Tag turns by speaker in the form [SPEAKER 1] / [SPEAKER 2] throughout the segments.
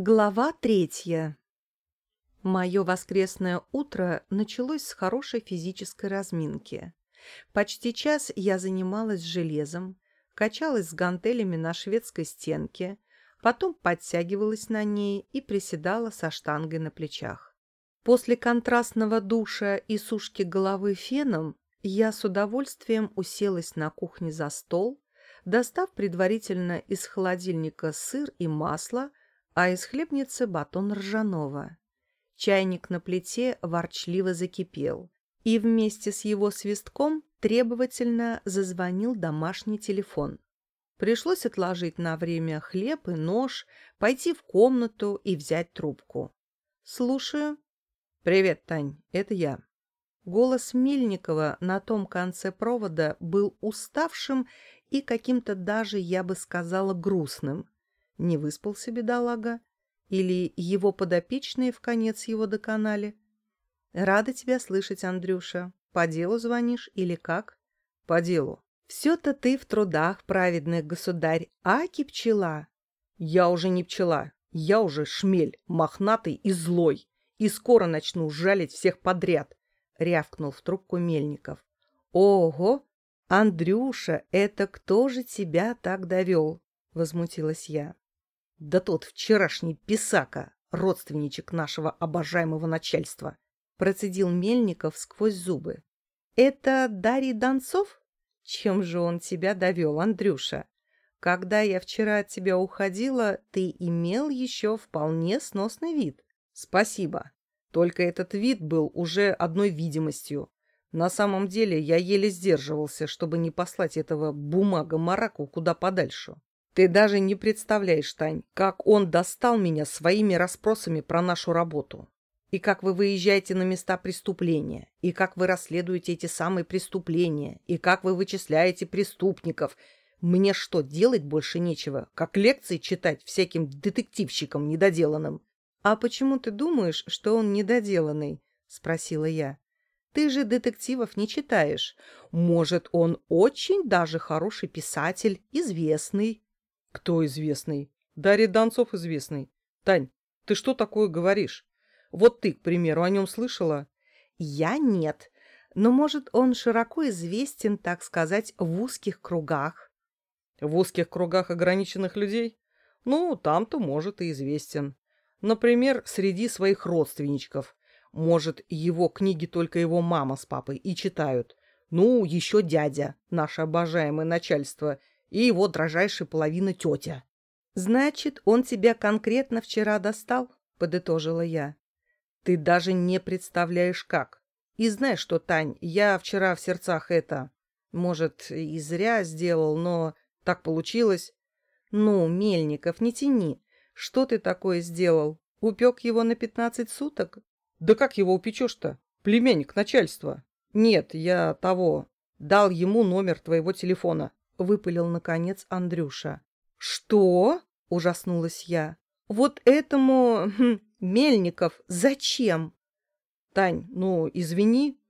[SPEAKER 1] Глава третья. Мое воскресное утро началось с хорошей физической разминки. Почти час я занималась железом, качалась с гантелями на шведской стенке, потом подтягивалась на ней и приседала со штангой на плечах. После контрастного душа и сушки головы феном я с удовольствием уселась на кухне за стол, достав предварительно из холодильника сыр и масло, а из хлебницы батон ржаного. Чайник на плите ворчливо закипел, и вместе с его свистком требовательно зазвонил домашний телефон. Пришлось отложить на время хлеб и нож, пойти в комнату и взять трубку. «Слушаю». «Привет, Тань, это я». Голос Мельникова на том конце провода был уставшим и каким-то даже, я бы сказала, грустным. Не выспался бедолага? Или его подопечные в конец его доконали? Рада тебя слышать, Андрюша. По делу звонишь или как? По делу. Все-то ты в трудах, праведных государь, аки пчела. Я уже не пчела, я уже шмель, мохнатый и злой, и скоро начну жалить всех подряд, — рявкнул в трубку Мельников. Ого! Андрюша, это кто же тебя так довел? — возмутилась я. Да тот вчерашний писака, родственничек нашего обожаемого начальства, процедил Мельников сквозь зубы. Это Дарий Донцов? Чем же он тебя довел, Андрюша? Когда я вчера от тебя уходила, ты имел еще вполне сносный вид. Спасибо. Только этот вид был уже одной видимостью. На самом деле я еле сдерживался, чтобы не послать этого бумага-мараку куда подальше. Ты даже не представляешь, Тань, как он достал меня своими расспросами про нашу работу. И как вы выезжаете на места преступления, и как вы расследуете эти самые преступления, и как вы вычисляете преступников. Мне что, делать больше нечего, как лекции читать всяким детективщикам недоделанным? — А почему ты думаешь, что он недоделанный? — спросила я. — Ты же детективов не читаешь. Может, он очень даже хороший писатель, известный. Кто известный? Дарья Донцов известный. Тань, ты что такое говоришь? Вот ты, к примеру, о нем слышала? Я нет. Но, может, он широко известен, так сказать, в узких кругах. В узких кругах ограниченных людей? Ну, там-то, может, и известен. Например, среди своих родственничков. Может, его книги только его мама с папой и читают. Ну, еще дядя, наше обожаемое начальство, и его дрожайшая половина тетя. «Значит, он тебя конкретно вчера достал?» — подытожила я. «Ты даже не представляешь, как. И знаешь что, Тань, я вчера в сердцах это... Может, и зря сделал, но так получилось. Ну, Мельников, не тяни. Что ты такое сделал? Упек его на пятнадцать суток? Да как его упечешь-то? Племянник начальства. Нет, я того. Дал ему номер твоего телефона. — выпалил, наконец, Андрюша. «Что?» — ужаснулась я. «Вот этому... Хм, Мельников зачем?» «Тань, ну, извини,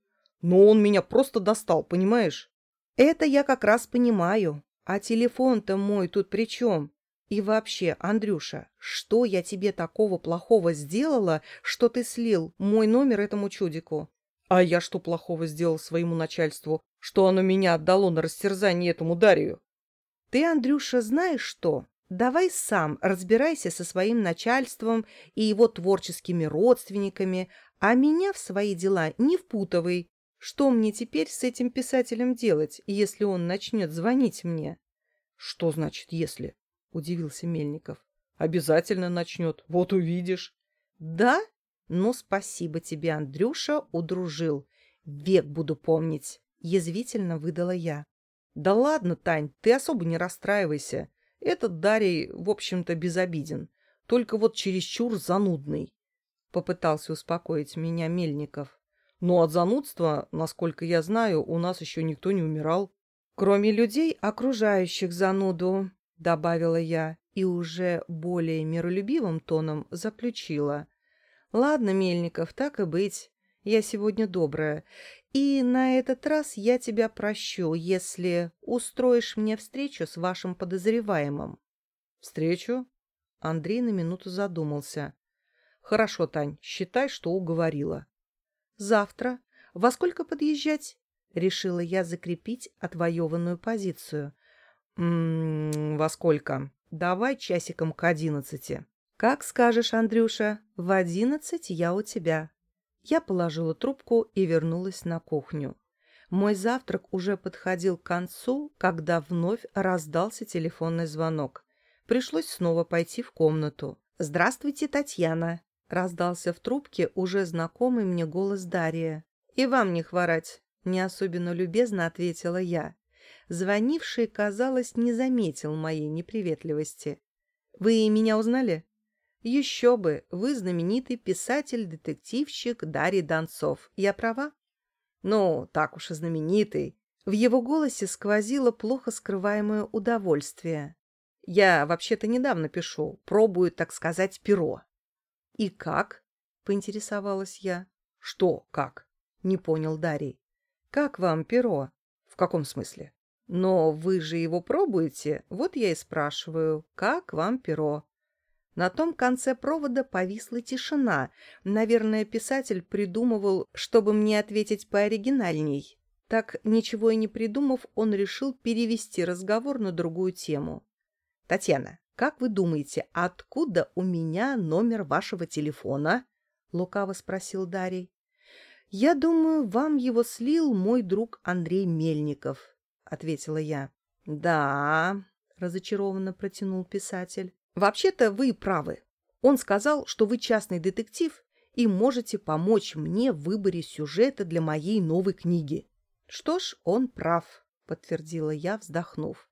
[SPEAKER 1] но он меня просто достал, понимаешь?» «Это я как раз понимаю. А телефон-то мой тут при чем? И вообще, Андрюша, что я тебе такого плохого сделала, что ты слил мой номер этому чудику?» «А я что плохого сделал своему начальству? что оно меня отдало на растерзание этому Дарию. Ты, Андрюша, знаешь что? Давай сам разбирайся со своим начальством и его творческими родственниками, а меня в свои дела не впутывай. Что мне теперь с этим писателем делать, если он начнет звонить мне? — Что значит «если»? — удивился Мельников. — Обязательно начнет, вот увидишь. — Да? Ну, спасибо тебе, Андрюша, удружил. Век буду помнить. — язвительно выдала я. «Да ладно, Тань, ты особо не расстраивайся. Этот Дарий, в общем-то, безобиден. Только вот чересчур занудный», — попытался успокоить меня Мельников. «Но от занудства, насколько я знаю, у нас еще никто не умирал». «Кроме людей, окружающих зануду», — добавила я и уже более миролюбивым тоном заключила. «Ладно, Мельников, так и быть. Я сегодня добрая, и на этот раз я тебя прощу, если устроишь мне встречу с вашим подозреваемым. Встречу? Андрей на минуту задумался. «Хорошо, Тань, считай, что уговорила». «Завтра? Во сколько подъезжать?» Решила я закрепить отвоеванную позицию. «М -м, «Во сколько? Давай часиком к одиннадцати». «Как скажешь, Андрюша, в одиннадцать я у тебя». Я положила трубку и вернулась на кухню. Мой завтрак уже подходил к концу, когда вновь раздался телефонный звонок. Пришлось снова пойти в комнату. «Здравствуйте, Татьяна!» — раздался в трубке уже знакомый мне голос Дария. «И вам не хворать!» — не особенно любезно ответила я. Звонивший, казалось, не заметил моей неприветливости. «Вы меня узнали?» «Еще бы! Вы знаменитый писатель-детективщик Дарий Донцов. Я права?» «Ну, так уж и знаменитый». В его голосе сквозило плохо скрываемое удовольствие. «Я вообще-то недавно пишу, пробую, так сказать, перо». «И как?» — поинтересовалась я. «Что как?» — не понял Дарий. «Как вам перо?» «В каком смысле?» «Но вы же его пробуете, вот я и спрашиваю, как вам перо?» На том конце провода повисла тишина. Наверное, писатель придумывал, чтобы мне ответить пооригинальней. Так, ничего и не придумав, он решил перевести разговор на другую тему. «Татьяна, как вы думаете, откуда у меня номер вашего телефона?» — лукаво спросил Дарий. «Я думаю, вам его слил мой друг Андрей Мельников», — ответила я. «Да», — разочарованно протянул писатель. Вообще-то вы правы. Он сказал, что вы частный детектив и можете помочь мне в выборе сюжета для моей новой книги. Что ж, он прав, подтвердила я, вздохнув.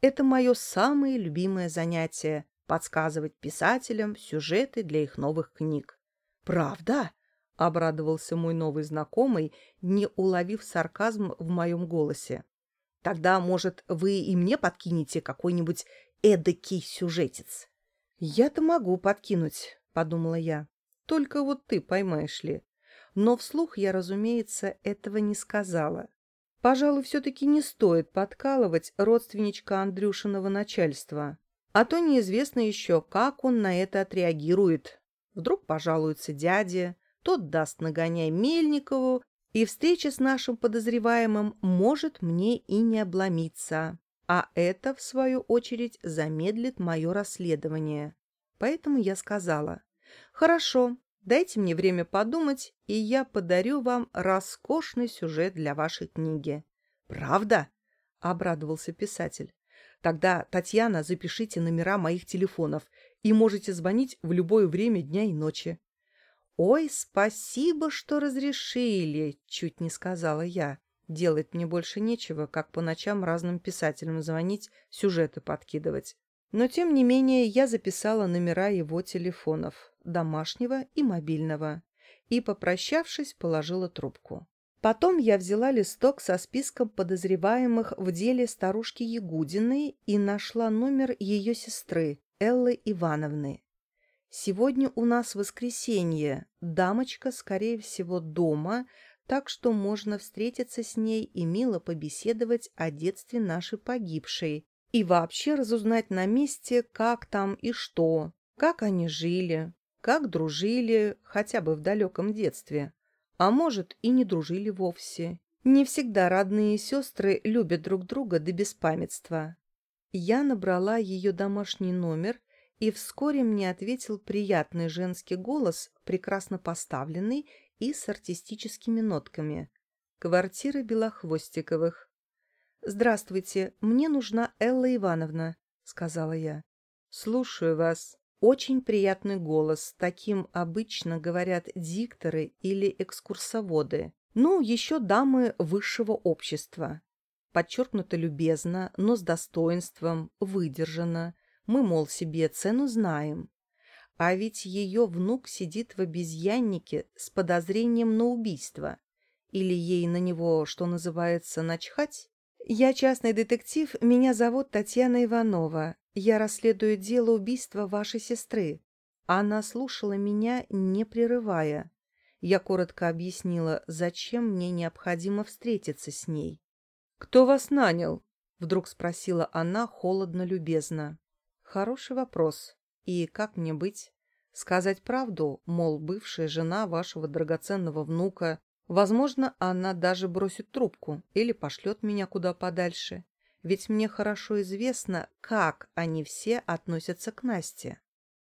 [SPEAKER 1] Это мое самое любимое занятие — подсказывать писателям сюжеты для их новых книг. «Правда?» — обрадовался мой новый знакомый, не уловив сарказм в моем голосе. «Тогда, может, вы и мне подкинете какой-нибудь эдакий сюжетец. «Я-то могу подкинуть», — подумала я. «Только вот ты поймаешь ли». Но вслух я, разумеется, этого не сказала. Пожалуй, все-таки не стоит подкалывать родственничка Андрюшиного начальства. А то неизвестно еще, как он на это отреагирует. Вдруг пожалуется дяде, тот даст нагоняй Мельникову, и встреча с нашим подозреваемым может мне и не обломиться а это, в свою очередь, замедлит мое расследование. Поэтому я сказала, «Хорошо, дайте мне время подумать, и я подарю вам роскошный сюжет для вашей книги». «Правда?» — обрадовался писатель. «Тогда, Татьяна, запишите номера моих телефонов и можете звонить в любое время дня и ночи». «Ой, спасибо, что разрешили!» — чуть не сказала я. Делать мне больше нечего, как по ночам разным писателям звонить, сюжеты подкидывать. Но, тем не менее, я записала номера его телефонов, домашнего и мобильного, и, попрощавшись, положила трубку. Потом я взяла листок со списком подозреваемых в деле старушки Ягудиной и нашла номер ее сестры, Эллы Ивановны. Сегодня у нас воскресенье, дамочка, скорее всего, дома, так что можно встретиться с ней и мило побеседовать о детстве нашей погибшей и вообще разузнать на месте, как там и что, как они жили, как дружили хотя бы в далеком детстве, а может и не дружили вовсе. Не всегда родные сестры любят друг друга до беспамятства. Я набрала ее домашний номер, и вскоре мне ответил приятный женский голос, прекрасно поставленный и с артистическими нотками. Квартира Белохвостиковых. «Здравствуйте, мне нужна Элла Ивановна», — сказала я. «Слушаю вас». Очень приятный голос, таким обычно говорят дикторы или экскурсоводы. Ну, еще дамы высшего общества. Подчеркнуто любезно, но с достоинством, выдержано. Мы, мол, себе цену знаем. А ведь ее внук сидит в обезьяннике с подозрением на убийство. Или ей на него, что называется, начхать? Я частный детектив, меня зовут Татьяна Иванова. Я расследую дело убийства вашей сестры. Она слушала меня, не прерывая. Я коротко объяснила, зачем мне необходимо встретиться с ней. «Кто вас нанял?» — вдруг спросила она холодно-любезно. «Хороший вопрос. И как мне быть? Сказать правду, мол, бывшая жена вашего драгоценного внука, возможно, она даже бросит трубку или пошлет меня куда подальше. Ведь мне хорошо известно, как они все относятся к Насте.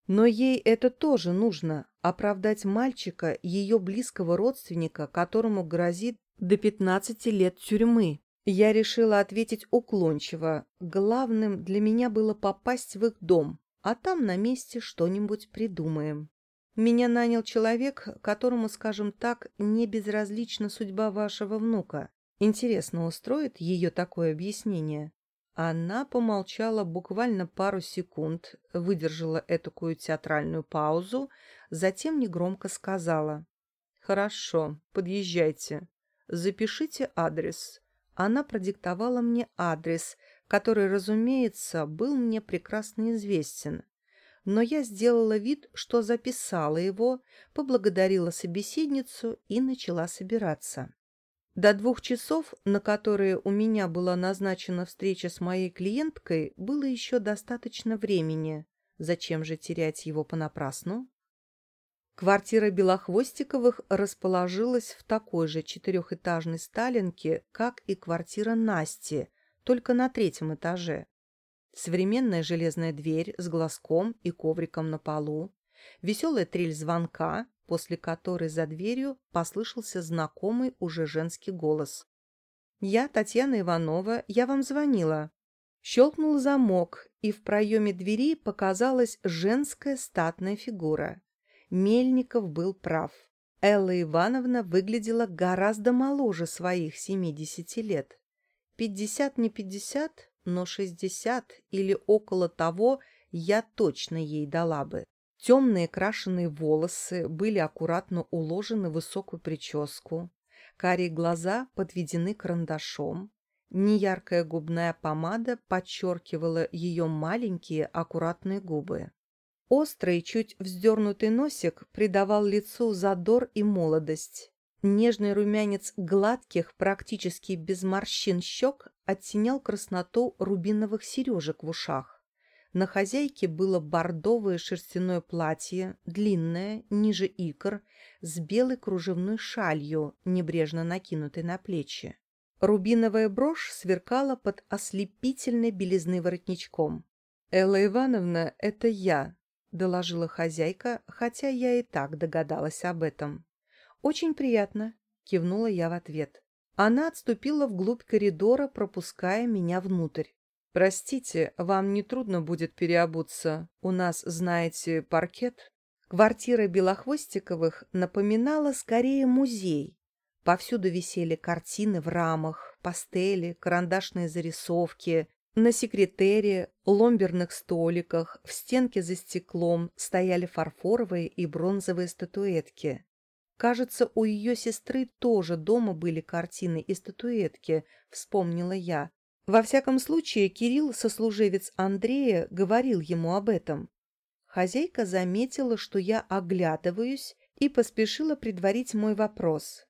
[SPEAKER 1] Но ей это тоже нужно – оправдать мальчика, ее близкого родственника, которому грозит до 15 лет тюрьмы. Я решила ответить уклончиво. Главным для меня было попасть в их дом, а там на месте что-нибудь придумаем. Меня нанял человек, которому, скажем так, не безразлична судьба вашего внука. Интересно, устроит ее такое объяснение? Она помолчала буквально пару секунд, выдержала этакую театральную паузу, затем негромко сказала. «Хорошо, подъезжайте. Запишите адрес». Она продиктовала мне адрес, который, разумеется, был мне прекрасно известен. Но я сделала вид, что записала его, поблагодарила собеседницу и начала собираться. До двух часов, на которые у меня была назначена встреча с моей клиенткой, было еще достаточно времени. Зачем же терять его понапрасну? Квартира Белохвостиковых расположилась в такой же четырехэтажной Сталинке, как и квартира Насти, только на третьем этаже. Современная железная дверь с глазком и ковриком на полу, веселая трель звонка, после которой за дверью послышался знакомый уже женский голос. «Я Татьяна Иванова, я вам звонила». Щелкнул замок, и в проеме двери показалась женская статная фигура. Мельников был прав. Элла Ивановна выглядела гораздо моложе своих семидесяти лет. Пятьдесят не пятьдесят, но шестьдесят или около того я точно ей дала бы. Темные крашеные волосы были аккуратно уложены в высокую прическу, карие глаза подведены карандашом, неяркая губная помада подчеркивала ее маленькие аккуратные губы. Острый, чуть вздернутый носик придавал лицу задор и молодость. Нежный румянец гладких, практически без морщин щек оттенял красноту рубиновых сережек в ушах. На хозяйке было бордовое шерстяное платье, длинное, ниже икр, с белой кружевной шалью, небрежно накинутой на плечи. Рубиновая брошь сверкала под ослепительной белизной воротничком. «Элла Ивановна, это я», — доложила хозяйка, хотя я и так догадалась об этом. «Очень приятно», — кивнула я в ответ. Она отступила вглубь коридора, пропуская меня внутрь. «Простите, вам не трудно будет переобуться. У нас, знаете, паркет?» Квартира Белохвостиковых напоминала скорее музей. Повсюду висели картины в рамах, пастели, карандашные зарисовки. На секретере, ломберных столиках, в стенке за стеклом стояли фарфоровые и бронзовые статуэтки. Кажется, у ее сестры тоже дома были картины и статуэтки, вспомнила я. Во всяком случае, Кирилл, сослуживец Андрея, говорил ему об этом. Хозяйка заметила, что я оглядываюсь, и поспешила предварить мой вопрос.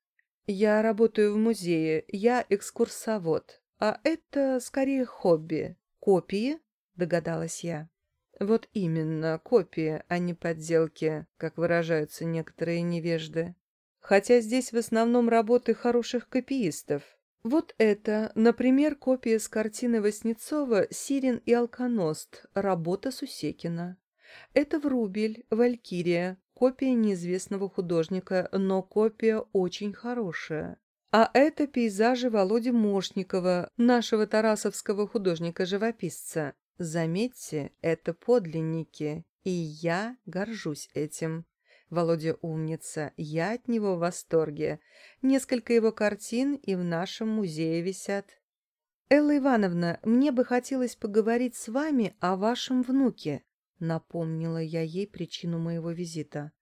[SPEAKER 1] «Я работаю в музее, я экскурсовод, а это скорее хобби. Копии?» – догадалась я. «Вот именно, копии, а не подделки, как выражаются некоторые невежды. Хотя здесь в основном работы хороших копиистов. Вот это, например, копия с картины Васнецова «Сирен и алконост», работа Сусекина. Это Врубель, Валькирия, копия неизвестного художника, но копия очень хорошая. А это пейзажи Володи Мошникова, нашего тарасовского художника-живописца. Заметьте, это подлинники, и я горжусь этим. Володя умница, я от него в восторге. Несколько его картин и в нашем музее висят. «Элла Ивановна, мне бы хотелось поговорить с вами о вашем внуке», напомнила я ей причину моего визита.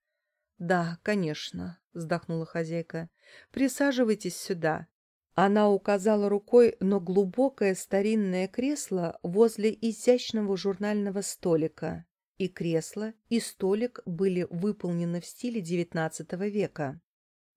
[SPEAKER 1] «Да, конечно», — вздохнула хозяйка. «Присаживайтесь сюда». Она указала рукой на глубокое старинное кресло возле изящного журнального столика и кресло, и столик были выполнены в стиле XIX века.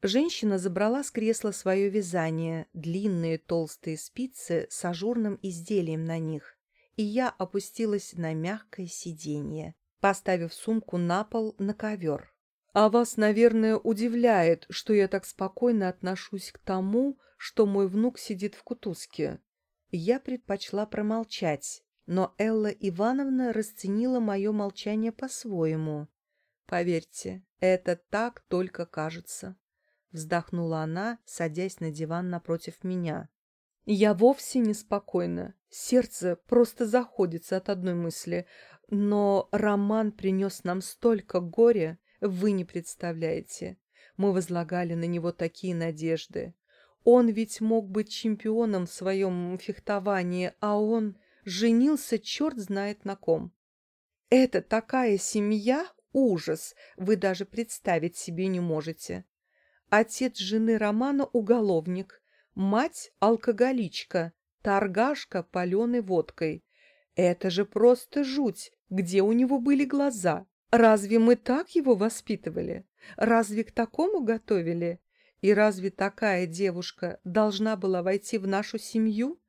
[SPEAKER 1] Женщина забрала с кресла свое вязание, длинные толстые спицы с ажурным изделием на них, и я опустилась на мягкое сиденье. поставив сумку на пол на ковер. «А вас, наверное, удивляет, что я так спокойно отношусь к тому, что мой внук сидит в кутузке». Я предпочла промолчать, но Элла Ивановна расценила мое молчание по-своему. «Поверьте, это так только кажется», — вздохнула она, садясь на диван напротив меня. «Я вовсе не спокойна. Сердце просто заходится от одной мысли. Но роман принес нам столько горя, вы не представляете. Мы возлагали на него такие надежды. Он ведь мог быть чемпионом в своем фехтовании, а он женился черт знает на ком. Это такая семья, ужас, вы даже представить себе не можете. Отец жены Романа – уголовник, мать – алкоголичка, торгашка паленой водкой. Это же просто жуть, где у него были глаза. Разве мы так его воспитывали? Разве к такому готовили? И разве такая девушка должна была войти в нашу семью?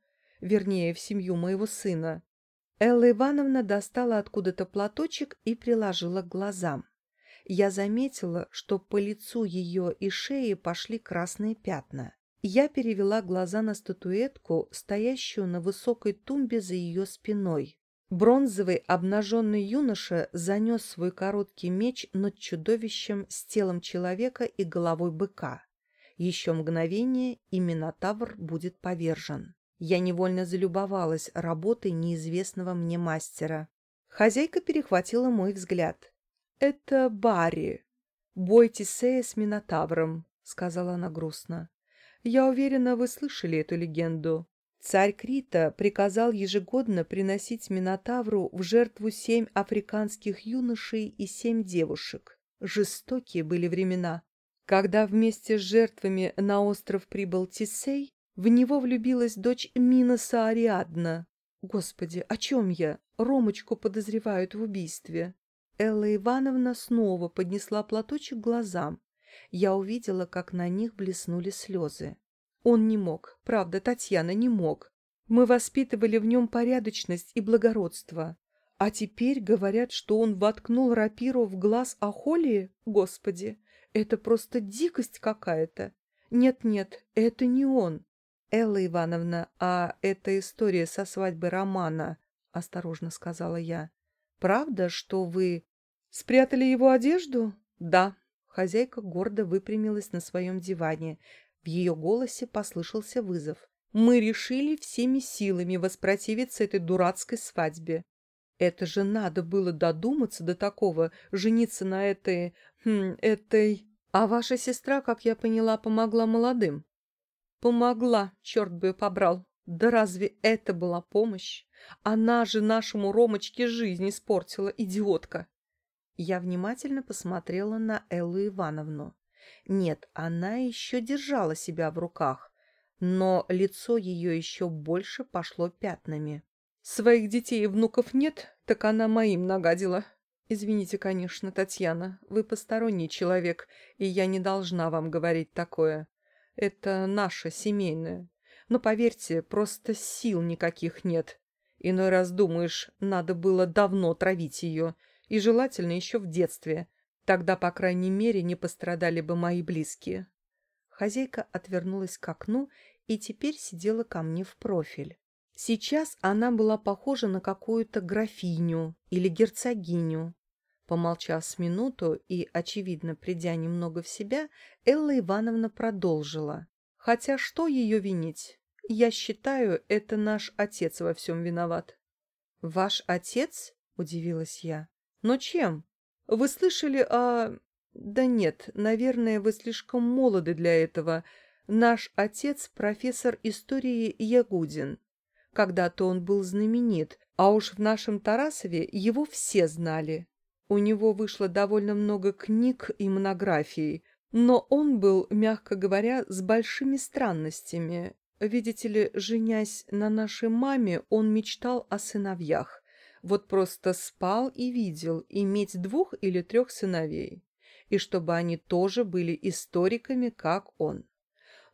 [SPEAKER 1] Вернее, в семью моего сына. Элла Ивановна достала откуда-то платочек и приложила к глазам. Я заметила, что по лицу ее и шее пошли красные пятна. Я перевела глаза на статуэтку, стоящую на высокой тумбе за ее спиной. Бронзовый обнаженный юноша занес свой короткий меч над чудовищем с телом человека и головой быка. Еще мгновение, и Минотавр будет повержен. Я невольно залюбовалась работой неизвестного мне мастера. Хозяйка перехватила мой взгляд. «Это Барри. Бой Тисея с Минотавром», — сказала она грустно. «Я уверена, вы слышали эту легенду. Царь Крита приказал ежегодно приносить Минотавру в жертву семь африканских юношей и семь девушек. Жестокие были времена. Когда вместе с жертвами на остров прибыл Тисей, в него влюбилась дочь Миноса Ариадна. Господи, о чем я? Ромочку подозревают в убийстве. Элла Ивановна снова поднесла платочек к глазам. Я увидела, как на них блеснули слезы. Он не мог, правда, Татьяна не мог. Мы воспитывали в нем порядочность и благородство. А теперь говорят, что он воткнул рапиру в глаз Ахолии? Господи, это просто дикость какая-то. Нет-нет, это не он. Элла Ивановна, а эта история со свадьбы Романа, осторожно сказала я. Правда, что вы спрятали его одежду? Да. Хозяйка гордо выпрямилась на своем диване. В ее голосе послышался вызов. Мы решили всеми силами воспротивиться этой дурацкой свадьбе. Это же надо было додуматься до такого, жениться на этой... Хм, этой... А ваша сестра, как я поняла, помогла молодым? Помогла, черт бы ее побрал. Да разве это была помощь? Она же нашему Ромочке жизнь испортила, идиотка. Я внимательно посмотрела на Эллу Ивановну. Нет, она еще держала себя в руках, но лицо ее еще больше пошло пятнами. Своих детей и внуков нет, так она моим нагадила. Извините, конечно, Татьяна, вы посторонний человек, и я не должна вам говорить такое. Это наше семейное. Но поверьте, просто сил никаких нет. Иной раз думаешь, надо было давно травить ее, и желательно еще в детстве. Тогда, по крайней мере, не пострадали бы мои близкие. Хозяйка отвернулась к окну и теперь сидела ко мне в профиль. Сейчас она была похожа на какую-то графиню или герцогиню. Помолчав с минуту и, очевидно, придя немного в себя, Элла Ивановна продолжила. «Хотя что ее винить? Я считаю, это наш отец во всем виноват». «Ваш отец?» — удивилась я. «Но чем? Вы слышали о... Да нет, наверное, вы слишком молоды для этого. Наш отец — профессор истории Ягудин. Когда-то он был знаменит, а уж в нашем Тарасове его все знали. У него вышло довольно много книг и монографий, но он был, мягко говоря, с большими странностями. Видите ли, женясь на нашей маме, он мечтал о сыновьях. Вот просто спал и видел иметь двух или трех сыновей. И чтобы они тоже были историками, как он.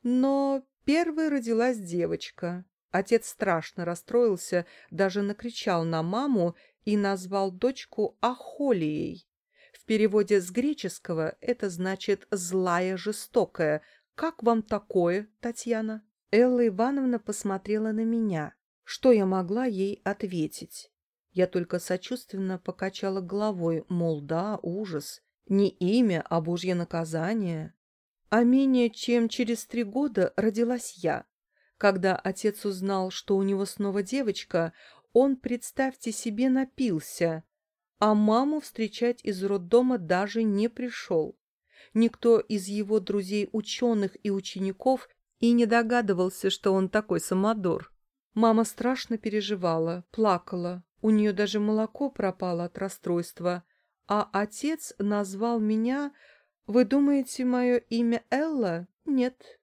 [SPEAKER 1] Но первой родилась девочка. Отец страшно расстроился, даже накричал на маму, и назвал дочку Ахолией. В переводе с греческого это значит «злая, жестокая». Как вам такое, Татьяна? Элла Ивановна посмотрела на меня. Что я могла ей ответить? Я только сочувственно покачала головой, мол, да, ужас. Не имя, а божье наказание. А менее чем через три года родилась я. Когда отец узнал, что у него снова девочка, он, представьте себе, напился, а маму встречать из роддома даже не пришел. Никто из его друзей-ученых и учеников и не догадывался, что он такой самодур. Мама страшно переживала, плакала, у нее даже молоко пропало от расстройства, а отец назвал меня... Вы думаете, мое имя Элла? Нет.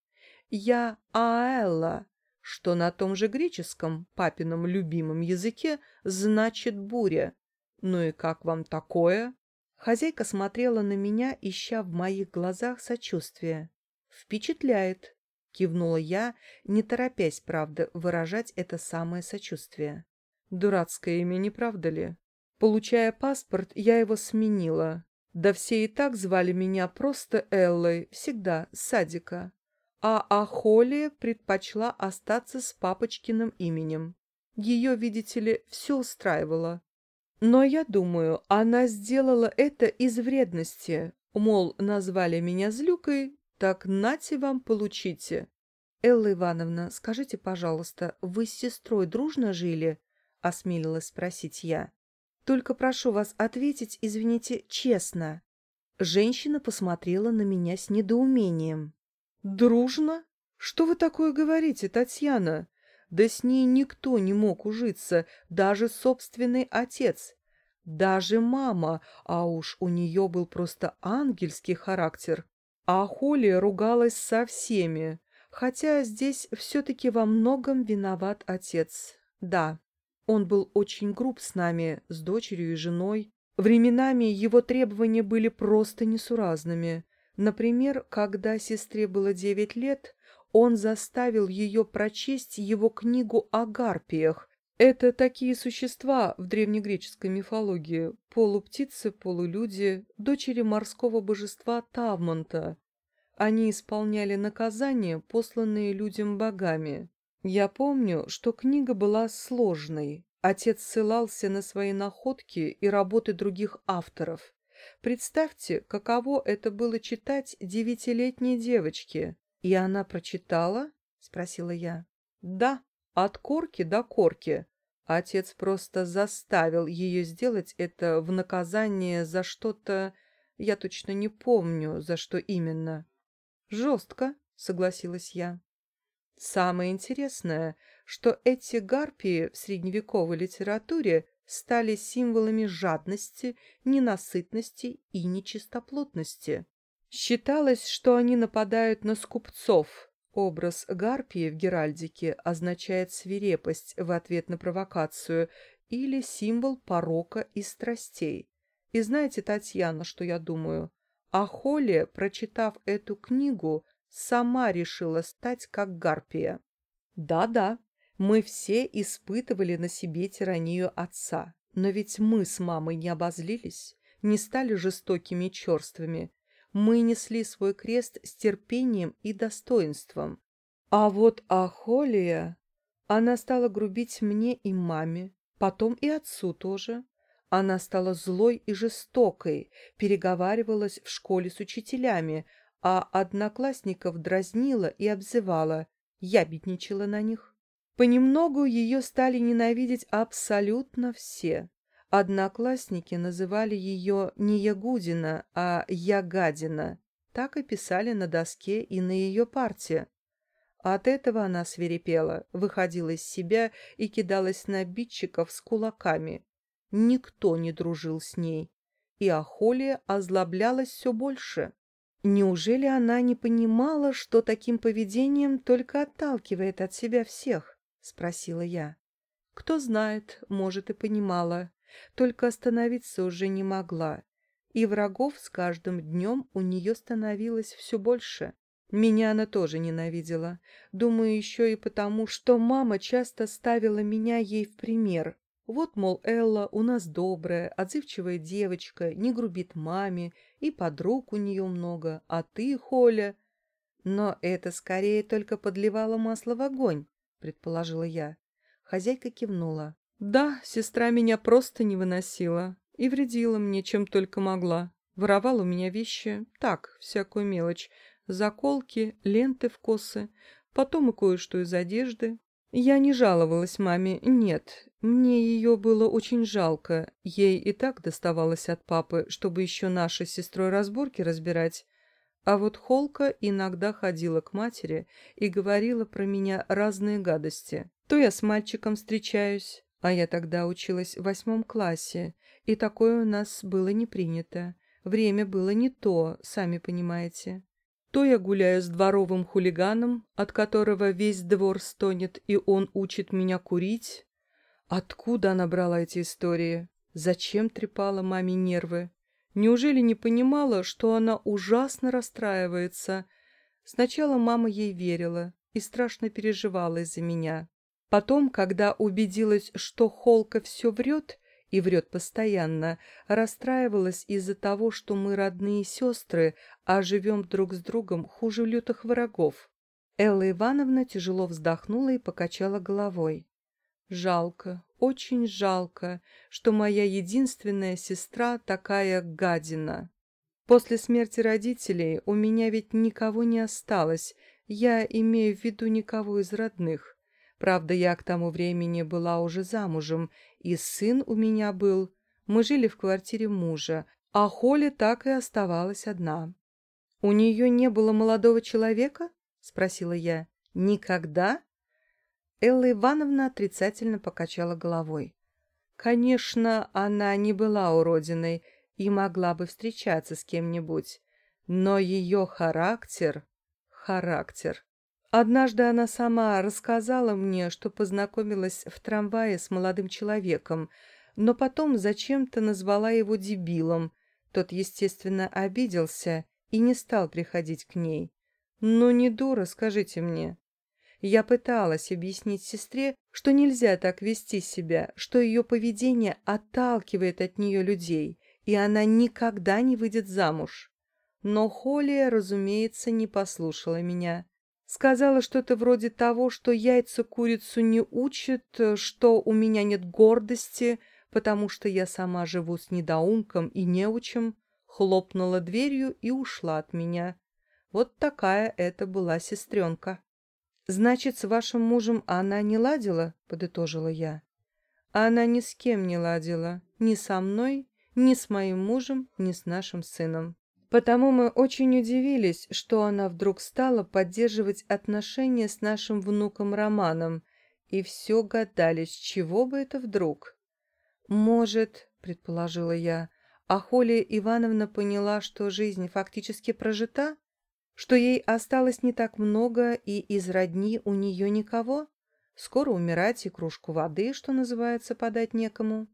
[SPEAKER 1] Я Аэлла, что на том же греческом, папином любимом языке, значит буря. Ну и как вам такое? Хозяйка смотрела на меня, ища в моих глазах сочувствия. «Впечатляет», — кивнула я, не торопясь, правда, выражать это самое сочувствие. Дурацкое имя, не правда ли? Получая паспорт, я его сменила. Да все и так звали меня просто Эллой, всегда, с садика. А Ахолия предпочла остаться с папочкиным именем. Ее, видите ли, все устраивало. Но я думаю, она сделала это из вредности. Мол, назвали меня злюкой, так нате вам получите. Элла Ивановна, скажите, пожалуйста, вы с сестрой дружно жили? — осмелилась спросить я. «Только прошу вас ответить, извините, честно». Женщина посмотрела на меня с недоумением. «Дружно? Что вы такое говорите, Татьяна? Да с ней никто не мог ужиться, даже собственный отец. Даже мама, а уж у нее был просто ангельский характер. А Холия ругалась со всеми, хотя здесь все-таки во многом виноват отец. Да, он был очень груб с нами, с дочерью и женой. Временами его требования были просто несуразными. Например, когда сестре было девять лет, он заставил ее прочесть его книгу о гарпиях. Это такие существа в древнегреческой мифологии, полуптицы, полулюди, дочери морского божества Тавмонта. Они исполняли наказания, посланные людям богами. Я помню, что книга была сложной. Отец ссылался на свои находки и работы других авторов. Представьте, каково это было читать девятилетней девочке. И она прочитала? Спросила я. Да, от корки до корки. Отец просто заставил ее сделать это в наказание за что-то... Я точно не помню, за что именно. Жестко, согласилась я. Самое интересное, что эти гарпии в средневековой литературе стали символами жадности, ненасытности и нечистоплотности. Считалось, что они нападают на скупцов. Образ гарпии в Геральдике означает свирепость в ответ на провокацию или символ порока и страстей. И знаете, Татьяна, что я думаю? Ахолия, прочитав эту книгу, сама решила стать как гарпия. Да-да, мы все испытывали на себе тиранию отца, но ведь мы с мамой не обозлились, не стали жестокими и черствыми. Мы несли свой крест с терпением и достоинством. А вот Ахолия, она стала грубить мне и маме, потом и отцу тоже. Она стала злой и жестокой, переговаривалась в школе с учителями, а одноклассников дразнила и обзывала, ябедничала на них. Понемногу ее стали ненавидеть абсолютно все. Одноклассники называли ее не Ягудина, а Ягадина. Так и писали на доске и на ее парте. От этого она свирепела, выходила из себя и кидалась на обидчиков с кулаками. Никто не дружил с ней, и Ахолия озлоблялась все больше. Неужели она не понимала, что таким поведением только отталкивает от себя всех? — спросила я. Кто знает, может, и понимала, только остановиться уже не могла, и врагов с каждым днем у нее становилось все больше. Меня она тоже ненавидела. Думаю, еще и потому, что мама часто ставила меня ей в пример. Вот, мол, Элла у нас добрая, отзывчивая девочка, не грубит маме, и подруг у нее много, а ты, Холя... Но это скорее только подливало масло в огонь, предположила я. Хозяйка кивнула. Да, сестра меня просто не выносила и вредила мне, чем только могла. Воровала у меня вещи, так, всякую мелочь, заколки, ленты в косы, потом и кое-что из одежды. Я не жаловалась маме, нет, мне ее было очень жалко, ей и так доставалось от папы, чтобы еще наши с сестрой разборки разбирать. А вот Холка иногда ходила к матери и говорила про меня разные гадости. То я с мальчиком встречаюсь, а я тогда училась в восьмом классе, и такое у нас было не принято. Время было не то, сами понимаете. То я гуляю с дворовым хулиганом, от которого весь двор стонет, и он учит меня курить. Откуда она брала эти истории? Зачем трепала маме нервы? Неужели не понимала, что она ужасно расстраивается? Сначала мама ей верила и страшно переживала из-за меня. Потом, когда убедилась, что Холка все врет, и врет постоянно, расстраивалась из-за того, что мы родные сестры, а живем друг с другом хуже лютых врагов. Элла Ивановна тяжело вздохнула и покачала головой. Жалко, очень жалко, что моя единственная сестра такая гадина. После смерти родителей у меня ведь никого не осталось, я имею в виду никого из родных. Правда, я к тому времени была уже замужем, и сын у меня был. Мы жили в квартире мужа, а Холли так и оставалась одна. «У нее не было молодого человека?» — спросила я. «Никогда?» Элла Ивановна отрицательно покачала головой. Конечно, она не была уродиной и могла бы встречаться с кем-нибудь, но ее характер... характер. Однажды она сама рассказала мне, что познакомилась в трамвае с молодым человеком, но потом зачем-то назвала его дебилом. Тот, естественно, обиделся и не стал приходить к ней. «Ну, не дура, скажите мне». Я пыталась объяснить сестре, что нельзя так вести себя, что ее поведение отталкивает от нее людей, и она никогда не выйдет замуж. Но Холия, разумеется, не послушала меня. Сказала что-то вроде того, что яйца курицу не учат, что у меня нет гордости, потому что я сама живу с недоумком и неучем, хлопнула дверью и ушла от меня. Вот такая это была сестренка. «Значит, с вашим мужем она не ладила?» — подытожила я. «Она ни с кем не ладила. Ни со мной, ни с моим мужем, ни с нашим сыном. Потому мы очень удивились, что она вдруг стала поддерживать отношения с нашим внуком Романом, и все гадали, с чего бы это вдруг. «Может, — предположила я, — Ахолия Ивановна поняла, что жизнь фактически прожита?» Что ей осталось не так много, и из родни у нее никого? Скоро умирать и кружку воды, что называется, подать некому.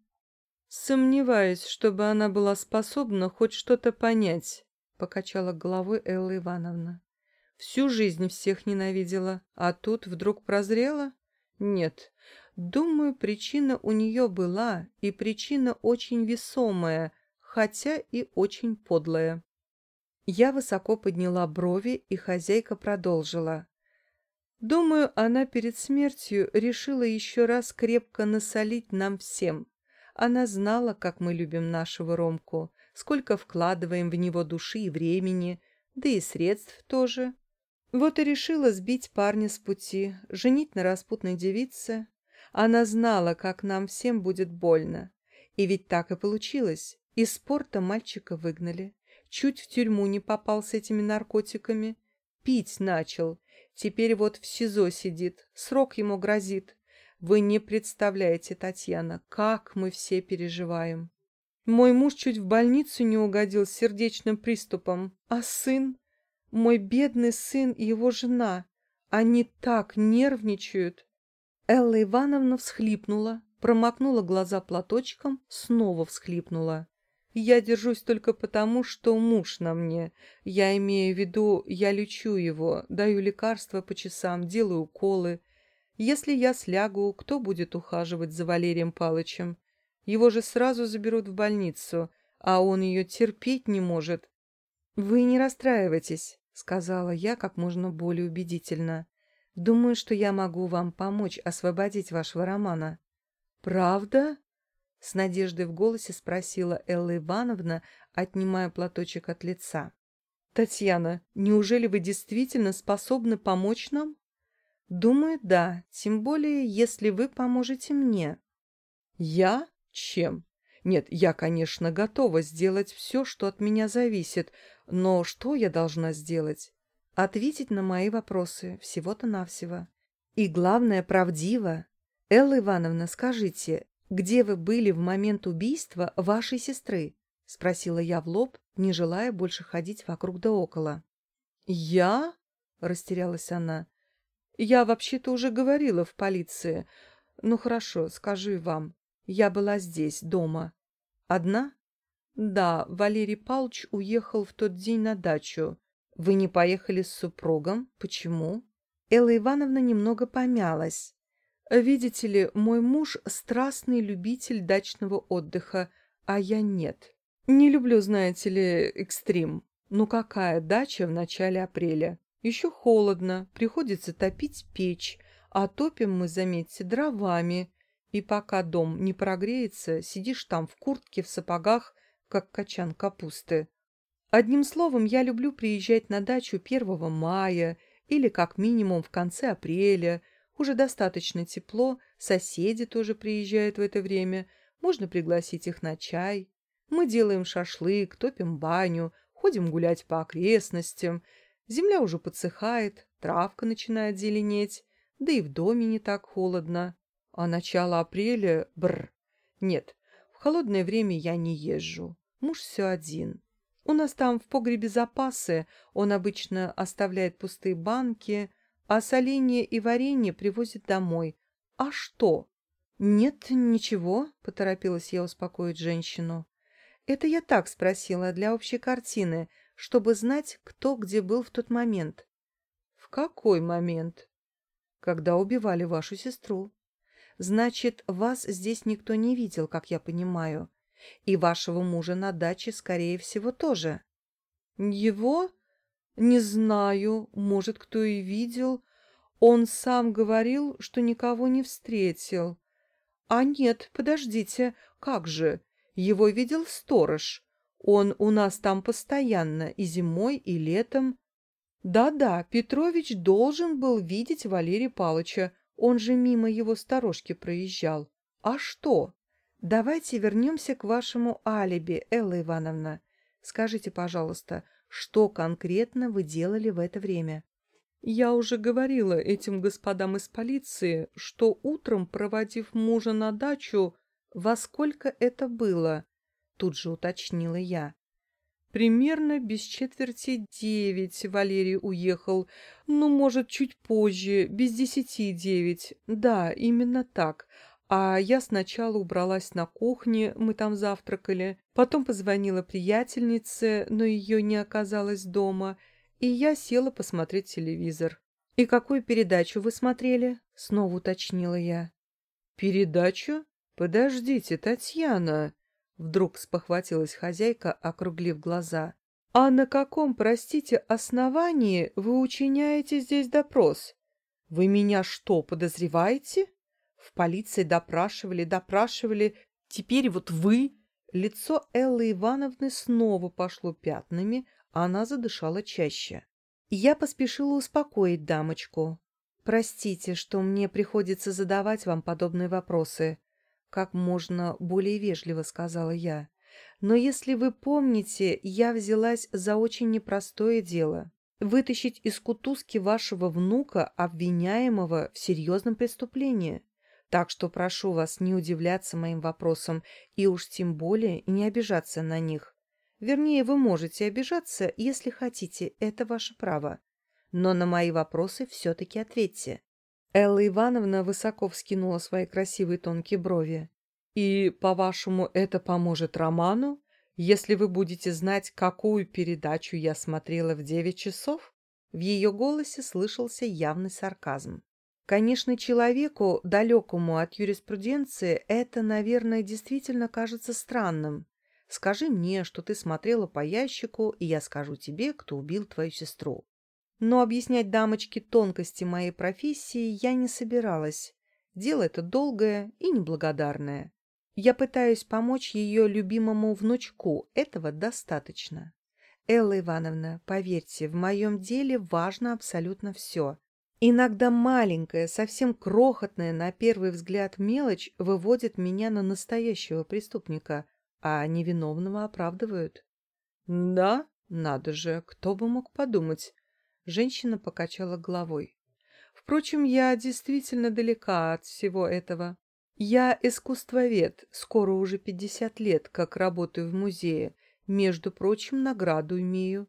[SPEAKER 1] Сомневаюсь, чтобы она была способна хоть что-то понять, покачала головой Элла Ивановна. Всю жизнь всех ненавидела, а тут вдруг прозрела? Нет, думаю, причина у нее была, и причина очень весомая, хотя и очень подлая. Я высоко подняла брови, и хозяйка продолжила. Думаю, она перед смертью решила еще раз крепко насолить нам всем. Она знала, как мы любим нашего Ромку, сколько вкладываем в него души и времени, да и средств тоже. Вот и решила сбить парня с пути, женить на распутной девице. Она знала, как нам всем будет больно. И ведь так и получилось. Из спорта мальчика выгнали чуть в тюрьму не попал с этими наркотиками. Пить начал. Теперь вот в СИЗО сидит. Срок ему грозит. Вы не представляете, Татьяна, как мы все переживаем. Мой муж чуть в больницу не угодил с сердечным приступом. А сын? Мой бедный сын и его жена. Они так нервничают. Элла Ивановна всхлипнула, промокнула глаза платочком, снова всхлипнула. Я держусь только потому, что муж на мне. Я имею в виду, я лечу его, даю лекарства по часам, делаю уколы. Если я слягу, кто будет ухаживать за Валерием Палычем? Его же сразу заберут в больницу, а он ее терпеть не может. Вы не расстраивайтесь, сказала я как можно более убедительно. Думаю, что я могу вам помочь освободить вашего Романа. Правда? С надеждой в голосе спросила Элла Ивановна, отнимая платочек от лица. «Татьяна, неужели вы действительно способны помочь нам?» «Думаю, да, тем более, если вы поможете мне». «Я? Чем? Нет, я, конечно, готова сделать все, что от меня зависит, но что я должна сделать?» «Ответить на мои вопросы, всего-то навсего. И главное, правдиво. Элла Ивановна, скажите, где вы были в момент убийства вашей сестры?» — спросила я в лоб, не желая больше ходить вокруг да около. «Я?» — растерялась она. «Я вообще-то уже говорила в полиции. Ну хорошо, скажу вам. Я была здесь, дома. Одна?» «Да, Валерий Павлович уехал в тот день на дачу. Вы не поехали с супругом? Почему?» Элла Ивановна немного помялась. Видите ли, мой муж страстный любитель дачного отдыха, а я нет. Не люблю, знаете ли, экстрим. Ну какая дача в начале апреля? Еще холодно, приходится топить печь, а топим мы, заметьте, дровами. И пока дом не прогреется, сидишь там в куртке, в сапогах, как качан капусты. Одним словом, я люблю приезжать на дачу 1 мая или как минимум в конце апреля – уже достаточно тепло, соседи тоже приезжают в это время, можно пригласить их на чай. Мы делаем шашлык, топим баню, ходим гулять по окрестностям. Земля уже подсыхает, травка начинает зеленеть, да и в доме не так холодно. А начало апреля — бр. Нет, в холодное время я не езжу. Муж все один. У нас там в погребе запасы, он обычно оставляет пустые банки — а соленье и варенье привозит домой. А что? Нет, ничего, поторопилась я успокоить женщину. Это я так спросила для общей картины, чтобы знать, кто где был в тот момент. В какой момент? Когда убивали вашу сестру. Значит, вас здесь никто не видел, как я понимаю. И вашего мужа на даче, скорее всего, тоже. Его? «Не знаю, может, кто и видел. Он сам говорил, что никого не встретил». «А нет, подождите, как же? Его видел сторож. Он у нас там постоянно, и зимой, и летом». «Да-да, Петрович должен был видеть Валерия Палыча, он же мимо его сторожки проезжал. А что? Давайте вернемся к вашему алиби, Элла Ивановна. Скажите, пожалуйста, что конкретно вы делали в это время? Я уже говорила этим господам из полиции, что утром, проводив мужа на дачу, во сколько это было? Тут же уточнила я. Примерно без четверти девять Валерий уехал. Ну, может, чуть позже, без десяти девять. Да, именно так. А я сначала убралась на кухне, мы там завтракали, потом позвонила приятельнице, но ее не оказалось дома, и я села посмотреть телевизор. «И какую передачу вы смотрели?» — снова уточнила я. «Передачу? Подождите, Татьяна!» Вдруг спохватилась хозяйка, округлив глаза. «А на каком, простите, основании вы учиняете здесь допрос? Вы меня что, подозреваете?» В полиции допрашивали, допрашивали. Теперь вот вы... Лицо Эллы Ивановны снова пошло пятнами, а она задышала чаще. Я поспешила успокоить дамочку. «Простите, что мне приходится задавать вам подобные вопросы», — как можно более вежливо сказала я. «Но если вы помните, я взялась за очень непростое дело — вытащить из кутузки вашего внука, обвиняемого в серьезном преступлении. Так что прошу вас не удивляться моим вопросам и уж тем более не обижаться на них. Вернее, вы можете обижаться, если хотите, это ваше право. Но на мои вопросы все-таки ответьте. Элла Ивановна высоко вскинула свои красивые тонкие брови. «И, по-вашему, это поможет роману, если вы будете знать, какую передачу я смотрела в девять часов?» В ее голосе слышался явный сарказм. Конечно, человеку, далекому от юриспруденции, это, наверное, действительно кажется странным. Скажи мне, что ты смотрела по ящику, и я скажу тебе, кто убил твою сестру. Но объяснять дамочке тонкости моей профессии я не собиралась. Дело это долгое и неблагодарное. Я пытаюсь помочь ее любимому внучку, этого достаточно. Элла Ивановна, поверьте, в моем деле важно абсолютно все. Иногда маленькая, совсем крохотная на первый взгляд мелочь выводит меня на настоящего преступника, а невиновного оправдывают. Да, надо же, кто бы мог подумать. Женщина покачала головой. Впрочем, я действительно далека от всего этого. Я искусствовед, скоро уже пятьдесят лет, как работаю в музее. Между прочим, награду имею.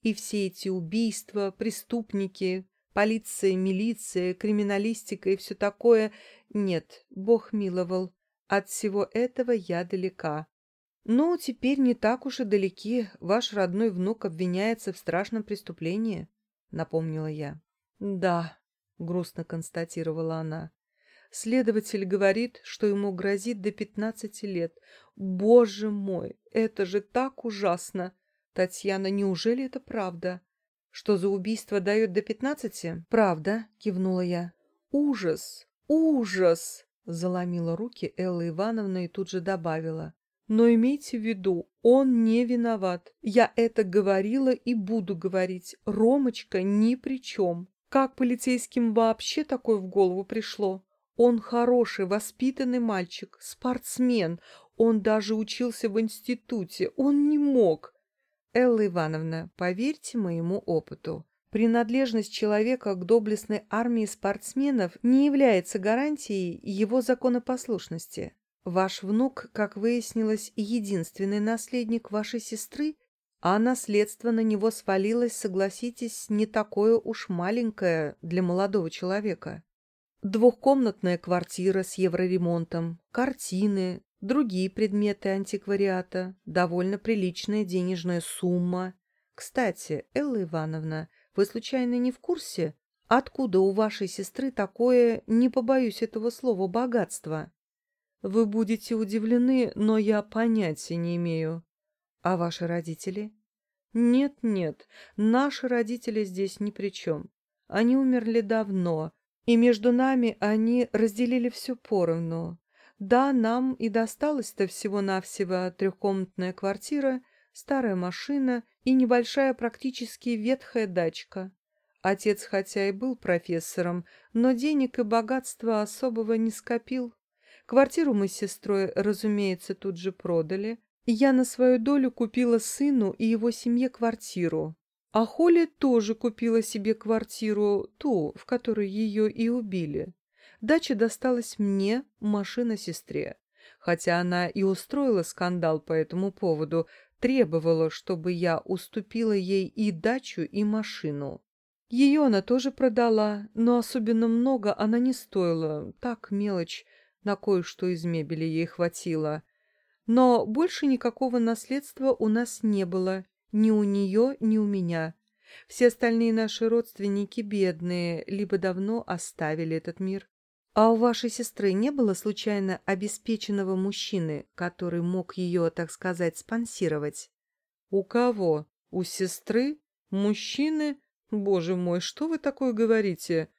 [SPEAKER 1] И все эти убийства, преступники, полиция, милиция, криминалистика и все такое... Нет, Бог миловал. От всего этого я далека. Ну, теперь не так уж и далеки. Ваш родной внук обвиняется в страшном преступлении напомнила я. Да, грустно констатировала она. Следователь говорит, что ему грозит до пятнадцати лет. Боже мой, это же так ужасно! Татьяна, неужели это правда? Что за убийство дает до пятнадцати? Правда, кивнула я. Ужас, ужас! Заломила руки Элла Ивановна и тут же добавила. Но имейте в виду, он не виноват. Я это говорила и буду говорить. Ромочка ни при чем. Как полицейским вообще такое в голову пришло? Он хороший, воспитанный мальчик, спортсмен. Он даже учился в институте. Он не мог. Элла Ивановна, поверьте моему опыту. Принадлежность человека к доблестной армии спортсменов не является гарантией его законопослушности. Ваш внук, как выяснилось, единственный наследник вашей сестры, а наследство на него свалилось, согласитесь, не такое уж маленькое для молодого человека. Двухкомнатная квартира с евроремонтом, картины, другие предметы антиквариата, довольно приличная денежная сумма. Кстати, Элла Ивановна, вы случайно не в курсе, откуда у вашей сестры такое, не побоюсь этого слова, богатство? Вы будете удивлены, но я понятия не имею. А ваши родители? Нет-нет, наши родители здесь ни при чем. Они умерли давно, и между нами они разделили все поровну. Да, нам и досталось-то всего-навсего трехкомнатная квартира, старая машина и небольшая практически ветхая дачка. Отец хотя и был профессором, но денег и богатства особого не скопил. Квартиру мы с сестрой, разумеется, тут же продали. Я на свою долю купила сыну и его семье квартиру. А Холли тоже купила себе квартиру, ту, в которой ее и убили. Дача досталась мне, машина сестре. Хотя она и устроила скандал по этому поводу, требовала, чтобы я уступила ей и дачу, и машину. Ее она тоже продала, но особенно много она не стоила, так мелочь, на кое-что из мебели ей хватило. Но больше никакого наследства у нас не было, ни у нее, ни у меня. Все остальные наши родственники бедные, либо давно оставили этот мир. А у вашей сестры не было случайно обеспеченного мужчины, который мог ее, так сказать, спонсировать? У кого? У сестры? Мужчины? Боже мой, что вы такое говорите?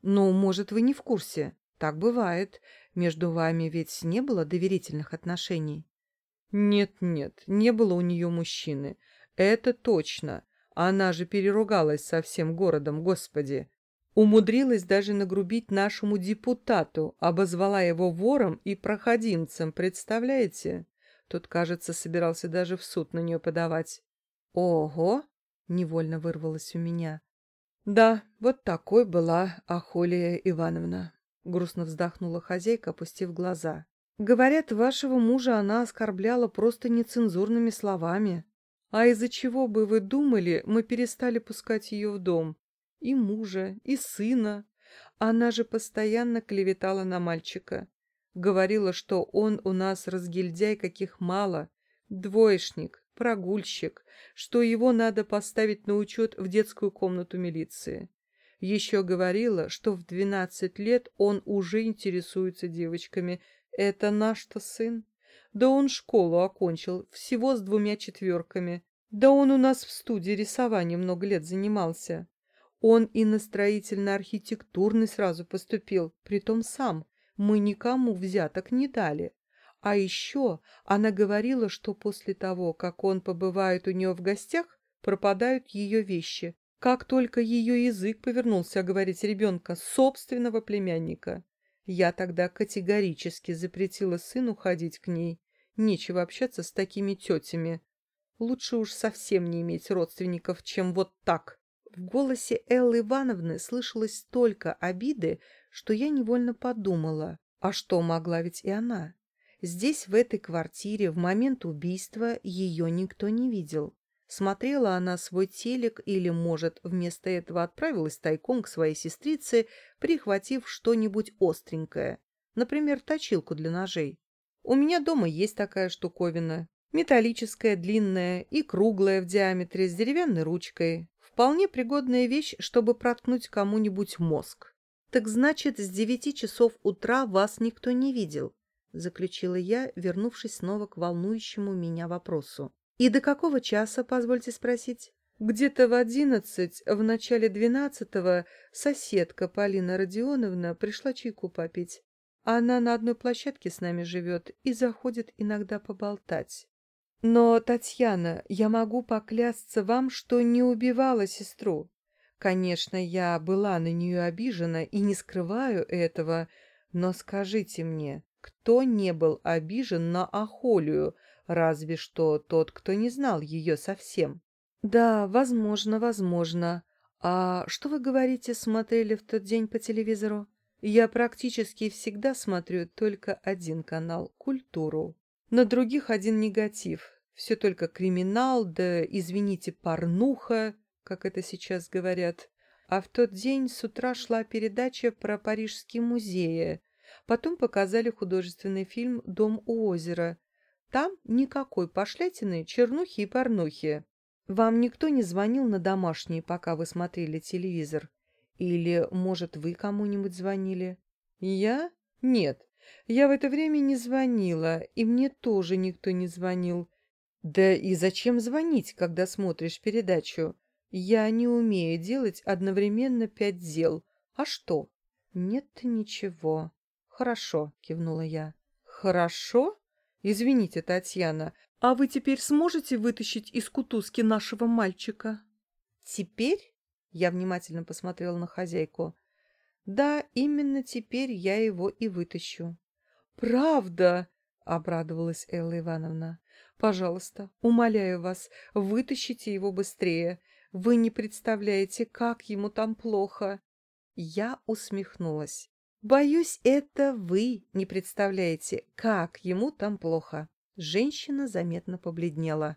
[SPEAKER 1] Ну, может, вы не в курсе. Так бывает. Между вами ведь не было доверительных отношений? Нет-нет, не было у нее мужчины. Это точно. Она же переругалась со всем городом, господи. Умудрилась даже нагрубить нашему депутату, обозвала его вором и проходимцем, представляете? Тот, кажется, собирался даже в суд на нее подавать. Ого! Невольно вырвалось у меня. Да, вот такой была Ахолия Ивановна. Грустно вздохнула хозяйка, опустив глаза. Говорят, вашего мужа она оскорбляла просто нецензурными словами. А из-за чего бы вы думали, мы перестали пускать ее в дом? И мужа, и сына. Она же постоянно клеветала на мальчика. Говорила, что он у нас разгильдяй каких мало, двоечник, прогульщик, что его надо поставить на учет в детскую комнату милиции. Еще говорила, что в двенадцать лет он уже интересуется девочками. Это наш-то сын. Да он школу окончил, всего с двумя четверками. Да он у нас в студии рисования много лет занимался. Он и на строительно-архитектурный сразу поступил, притом сам. Мы никому взяток не дали. А еще она говорила, что после того, как он побывает у нее в гостях, пропадают ее вещи. Как только ее язык повернулся говорить ребенка, собственного племянника. Я тогда категорически запретила сыну ходить к ней. Нечего общаться с такими тетями. Лучше уж совсем не иметь родственников, чем вот так. В голосе Эллы Ивановны слышалось столько обиды, что я невольно подумала, а что могла ведь и она? Здесь, в этой квартире, в момент убийства ее никто не видел. Смотрела она свой телек или, может, вместо этого отправилась тайком к своей сестрице, прихватив что-нибудь остренькое, например, точилку для ножей. У меня дома есть такая штуковина. Металлическая, длинная и круглая в диаметре, с деревянной ручкой. Вполне пригодная вещь, чтобы проткнуть кому-нибудь мозг. Так значит, с девяти часов утра вас никто не видел заключила я, вернувшись снова к волнующему меня вопросу. «И до какого часа, позвольте спросить?» «Где-то в одиннадцать, в начале двенадцатого, соседка Полина Родионовна пришла чайку попить. Она на одной площадке с нами живет и заходит иногда поболтать. Но, Татьяна, я могу поклясться вам, что не убивала сестру. Конечно, я была на нее обижена и не скрываю этого, но скажите мне, кто не был обижен на Ахолию, разве что тот, кто не знал ее совсем. Да, возможно, возможно. А что вы говорите, смотрели в тот день по телевизору? Я практически всегда смотрю только один канал — культуру. На других один негатив. Все только криминал, да, извините, порнуха, как это сейчас говорят. А в тот день с утра шла передача про Парижские музеи. Потом показали художественный фильм «Дом у озера». Там никакой пошлятины, чернухи и порнухи. Вам никто не звонил на домашний, пока вы смотрели телевизор? Или, может, вы кому-нибудь звонили? Я? Нет. Я в это время не звонила, и мне тоже никто не звонил. Да и зачем звонить, когда смотришь передачу? Я не умею делать одновременно пять дел. А что? Нет ничего. «Хорошо», — кивнула я. «Хорошо? Извините, Татьяна, а вы теперь сможете вытащить из кутузки нашего мальчика?» «Теперь?» — я внимательно посмотрела на хозяйку. «Да, именно теперь я его и вытащу». «Правда?» — обрадовалась Элла Ивановна. «Пожалуйста, умоляю вас, вытащите его быстрее. Вы не представляете, как ему там плохо». Я усмехнулась. Боюсь, это вы не представляете, как ему там плохо. Женщина заметно побледнела.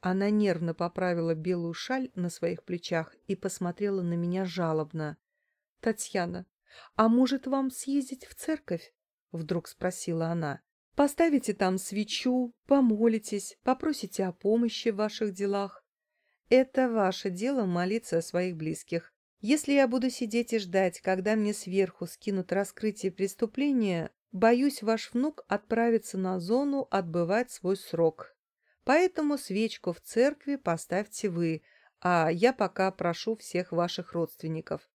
[SPEAKER 1] Она нервно поправила белую шаль на своих плечах и посмотрела на меня жалобно. — Татьяна, а может вам съездить в церковь? — вдруг спросила она. — Поставите там свечу, помолитесь, попросите о помощи в ваших делах. Это ваше дело молиться о своих близких. Если я буду сидеть и ждать, когда мне сверху скинут раскрытие преступления, боюсь, ваш внук отправится на зону отбывать свой срок. Поэтому свечку в церкви поставьте вы, а я пока прошу всех ваших родственников.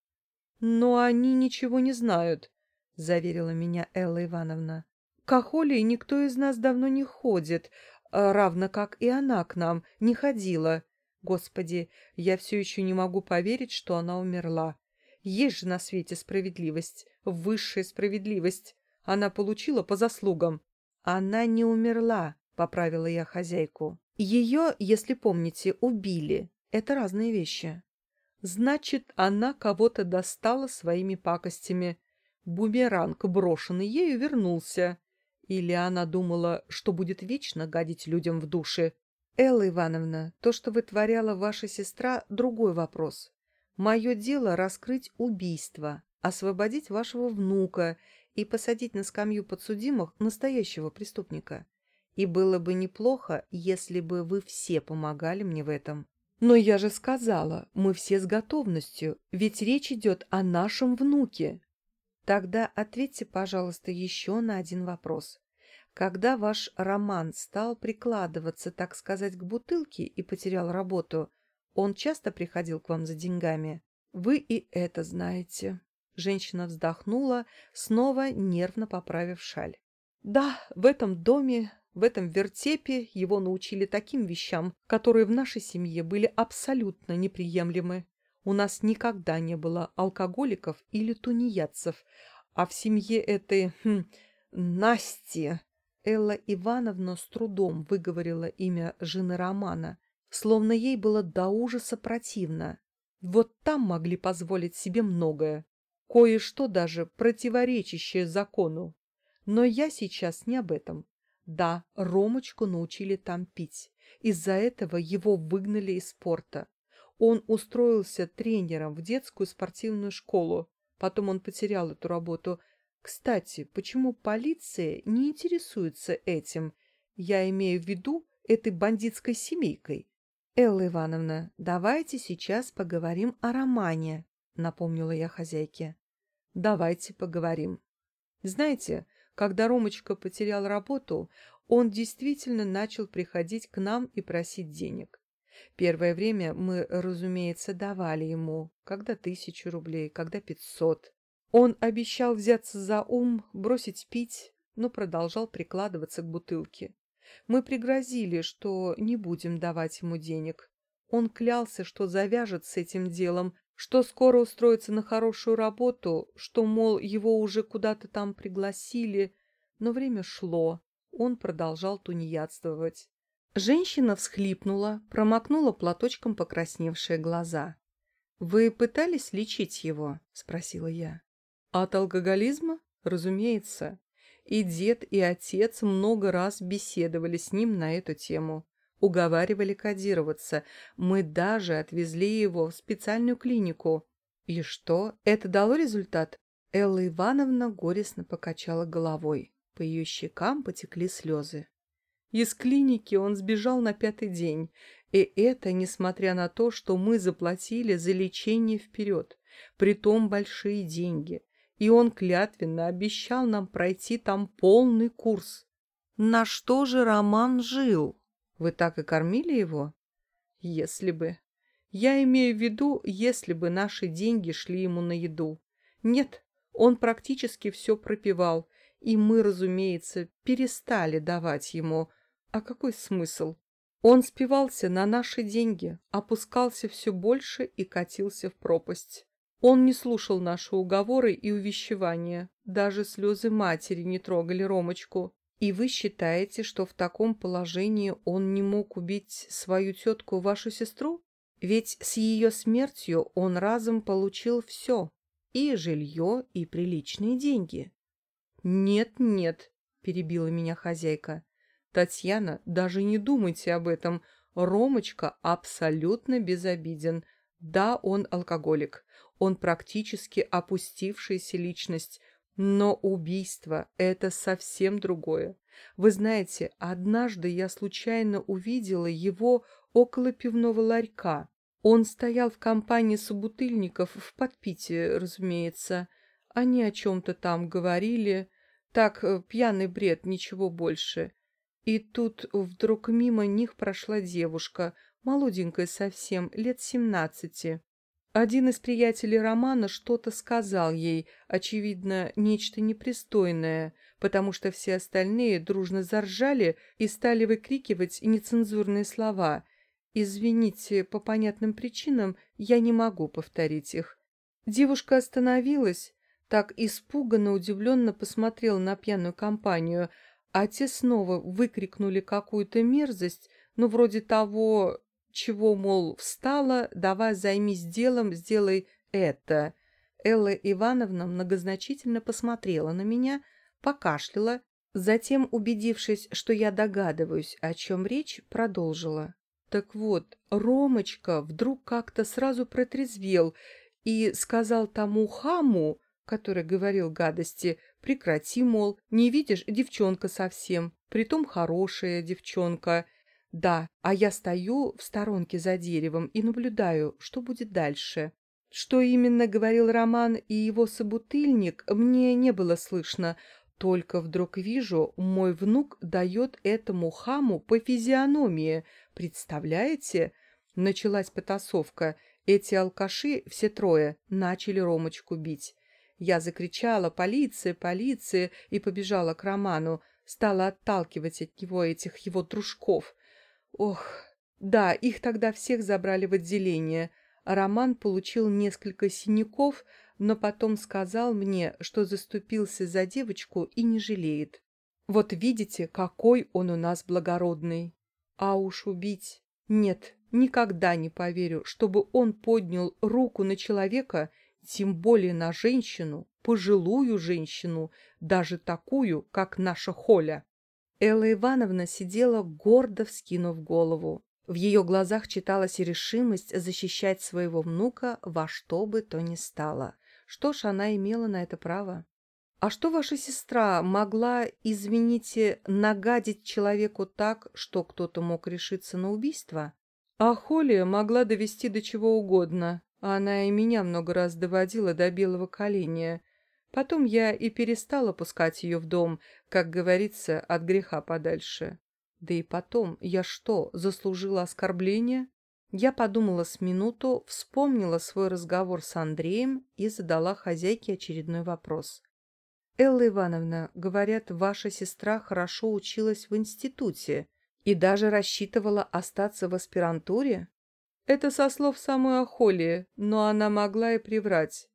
[SPEAKER 1] Но они ничего не знают, — заверила меня Элла Ивановна. К Ахолии никто из нас давно не ходит, равно как и она к нам не ходила. Господи, я все еще не могу поверить, что она умерла. Есть же на свете справедливость, высшая справедливость. Она получила по заслугам. Она не умерла, поправила я хозяйку. Ее, если помните, убили. Это разные вещи. Значит, она кого-то достала своими пакостями. Бумеранг, брошенный ею, вернулся. Или она думала, что будет вечно гадить людям в душе. «Элла Ивановна, то, что вытворяла ваша сестра, другой вопрос. Мое дело — раскрыть убийство, освободить вашего внука и посадить на скамью подсудимых настоящего преступника. И было бы неплохо, если бы вы все помогали мне в этом». Но я же сказала, мы все с готовностью, ведь речь идет о нашем внуке. Тогда ответьте, пожалуйста, еще на один вопрос. Когда ваш роман стал прикладываться, так сказать, к бутылке и потерял работу, он часто приходил к вам за деньгами? Вы и это знаете. Женщина вздохнула, снова нервно поправив шаль. Да, в этом доме в этом вертепе его научили таким вещам, которые в нашей семье были абсолютно неприемлемы. У нас никогда не было алкоголиков или тунеядцев, а в семье этой... Хм, Насти... Элла Ивановна с трудом выговорила имя жены Романа, словно ей было до ужаса противно. Вот там могли позволить себе многое, кое-что даже противоречащее закону. Но я сейчас не об этом. Да, Ромочку научили там пить. Из-за этого его выгнали из спорта. Он устроился тренером в детскую спортивную школу. Потом он потерял эту работу. Кстати, почему полиция не интересуется этим? Я имею в виду этой бандитской семейкой. Элла Ивановна, давайте сейчас поговорим о романе, напомнила я хозяйке. Давайте поговорим. Знаете, когда Ромочка потерял работу, он действительно начал приходить к нам и просить денег. Первое время мы, разумеется, давали ему, когда тысячу рублей, когда пятьсот. Он обещал взяться за ум, бросить пить, но продолжал прикладываться к бутылке. Мы пригрозили, что не будем давать ему денег. Он клялся, что завяжет с этим делом, что скоро устроится на хорошую работу, что, мол, его уже куда-то там пригласили, но время шло, он продолжал тунеядствовать. Женщина всхлипнула, промокнула платочком покрасневшие глаза. «Вы пытались лечить его?» — спросила я. «От алкоголизма? Разумеется. И дед, и отец много раз беседовали с ним на эту тему уговаривали кодироваться. Мы даже отвезли его в специальную клинику. И что, это дало результат? Элла Ивановна горестно покачала головой. По ее щекам потекли слезы. Из клиники он сбежал на пятый день, и это несмотря на то, что мы заплатили за лечение вперед, притом большие деньги, и он клятвенно обещал нам пройти там полный курс. На что же Роман жил? Вы так и кормили его? Если бы. Я имею в виду, если бы наши деньги шли ему на еду. Нет, он практически все пропивал, и мы, разумеется, перестали давать ему. А какой смысл? Он спивался на наши деньги, опускался все больше и катился в пропасть. Он не слушал наши уговоры и увещевания, даже слезы матери не трогали Ромочку. И вы считаете, что в таком положении он не мог убить свою тетку, вашу сестру? Ведь с ее смертью он разом получил все – и жилье, и приличные деньги. «Нет, нет», – перебила меня хозяйка. «Татьяна, даже не думайте об этом. Ромочка абсолютно безобиден. Да, он алкоголик. Он практически опустившаяся личность, но убийство — это совсем другое. Вы знаете, однажды я случайно увидела его около пивного ларька. Он стоял в компании собутыльников в подпитии, разумеется. Они о чем-то там говорили. Так, э, пьяный бред, ничего больше. И тут вдруг мимо них прошла девушка, молоденькая совсем, лет семнадцати. Один из приятелей Романа что-то сказал ей, очевидно, нечто непристойное, потому что все остальные дружно заржали и стали выкрикивать нецензурные слова. Извините, по понятным причинам я не могу повторить их. Девушка остановилась, так испуганно, удивленно посмотрела на пьяную компанию, а те снова выкрикнули какую-то мерзость, ну, вроде того, чего, мол, встала, давай займись делом, сделай это. Элла Ивановна многозначительно посмотрела на меня, покашляла, затем, убедившись, что я догадываюсь, о чем речь, продолжила. Так вот, Ромочка вдруг как-то сразу протрезвел и сказал тому хаму, который говорил гадости, прекрати, мол, не видишь, девчонка совсем, притом хорошая девчонка, Да, а я стою в сторонке за деревом и наблюдаю, что будет дальше. Что именно говорил Роман и его собутыльник, мне не было слышно, только вдруг вижу, мой внук дает этому хаму по физиономии. Представляете? Началась потасовка. Эти алкаши, все трое, начали Ромочку бить. Я закричала «Полиция! Полиция!» и побежала к Роману. Стала отталкивать от него этих его дружков. Ох, да, их тогда всех забрали в отделение. Роман получил несколько синяков, но потом сказал мне, что заступился за девочку и не жалеет. Вот видите, какой он у нас благородный. А уж убить... Нет, никогда не поверю, чтобы он поднял руку на человека, тем более на женщину, пожилую женщину, даже такую, как наша Холя. Элла Ивановна сидела гордо вскинув голову. В ее глазах читалась решимость защищать своего внука во что бы то ни стало. Что ж, она имела на это право. А что ваша сестра могла, извините, нагадить человеку так, что кто-то мог решиться на убийство? А Холли могла довести до чего угодно. Она и меня много раз доводила до белого коленя. Потом я и перестала пускать ее в дом, как говорится, от греха подальше. Да и потом, я что, заслужила оскорбление? Я подумала с минуту, вспомнила свой разговор с Андреем и задала хозяйке очередной вопрос. «Элла Ивановна, говорят, ваша сестра хорошо училась в институте и даже рассчитывала остаться в аспирантуре?» «Это со слов самой Ахолии, но она могла и приврать.